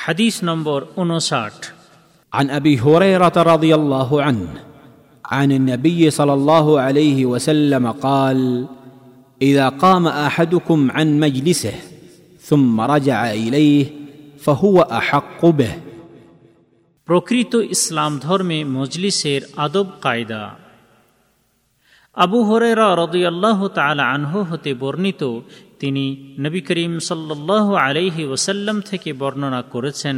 হাদিস নম্বর উনষাট عن ابي هريره رضي الله عنه عن النبي صلى الله عليه وسلم قال اذا قام احدكم عن مجلسه ثم رجع اليه فهو احق به প্রকৃত ইসলাম ধর্মে মজলিসের আদব কায়দা আবু হরেরা রদিয়াল্লাহ তালা আনহু হতে বর্ণিত, তিনি নবী করিম সাল্লাহ আলাইহি ওসাল্লাম থেকে বর্ণনা করেছেন।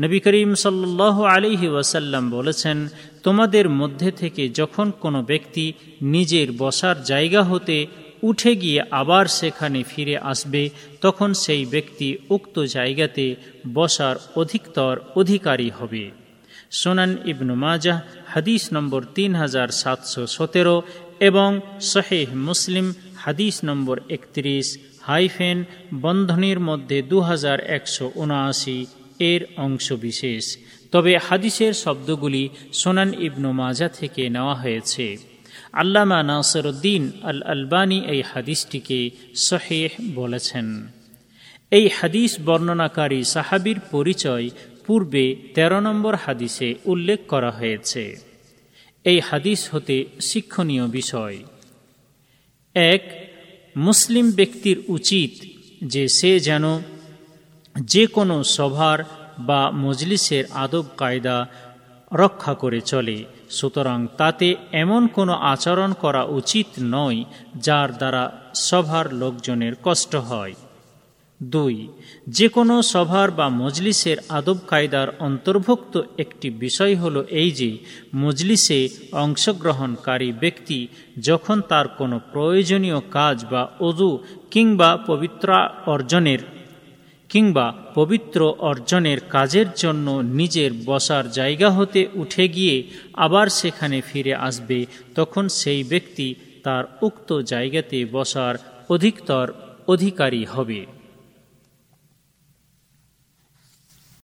নবী করিম সাল্লাহ আলাইহি ওয়াসাল্লাম বলেছেন, তোমাদের মধ্যে থেকে যখন কোনো ব্যক্তি নিজের বসার জায়গা হতে উঠে গিয়ে আবার সেখানে ফিরে আসবে, তখন সেই ব্যক্তি উক্ত জায়গাতে বসার অধিকতর অধিকারী হবে। সোনান ইবনু মাজাহ, হাদিস নম্বর তিন হাজার সাতশো সতেরো এবং শহেহ মুসলিম হাদিস নম্বর একত্রিশ হাইফেন বন্ধনের মধ্যে দু হাজার একশো উনআশি এর অংশ বিশেষ তবে হাদিসের শব্দগুলি সোনান ইবনু মাজা থেকে নেওয়া হয়েছে। আল্লামা নাসরুদ্দিন আল আলবানি এই হাদিসটিকে শহেহ বলেছেন। এই হাদিস বর্ণনাকারী সাহাবির পরিচয় পূর্বে ১৩ নম্বর হাদিসে উল্লেখ করা হয়েছে। এই হাদিস হতে শিক্ষণীয় বিষয়। এক, মুসলিম ব্যক্তির উচিত যে সে যেন যে কোনো সভার বা মজলিসের আদব কায়দা রক্ষা করে চলে, সুতরাং তাতে এমন কোনো আচরণ করা উচিত নয় যার দ্বারা সভার লোকজনের কষ্ট হয়। দুই যে কোনো সভার বা মজলিসের আদব কায়দার অন্তর্ভুক্ত একটি বিষয় হল এই যে, মজলিসে অংশগ্রহণকারী ব্যক্তি যখন তার কোনো প্রয়োজনীয় কাজ বা অজু কিংবা পবিত্রা অর্জনের, কিংবা পবিত্র অর্জনের কাজের জন্য নিজের বসার জায়গা হতে উঠে গিয়ে আবার সেখানে ফিরে আসবে, তখন সেই ব্যক্তি তার উক্ত জায়গাতে বসার অধিকতর অধিকারী হবে।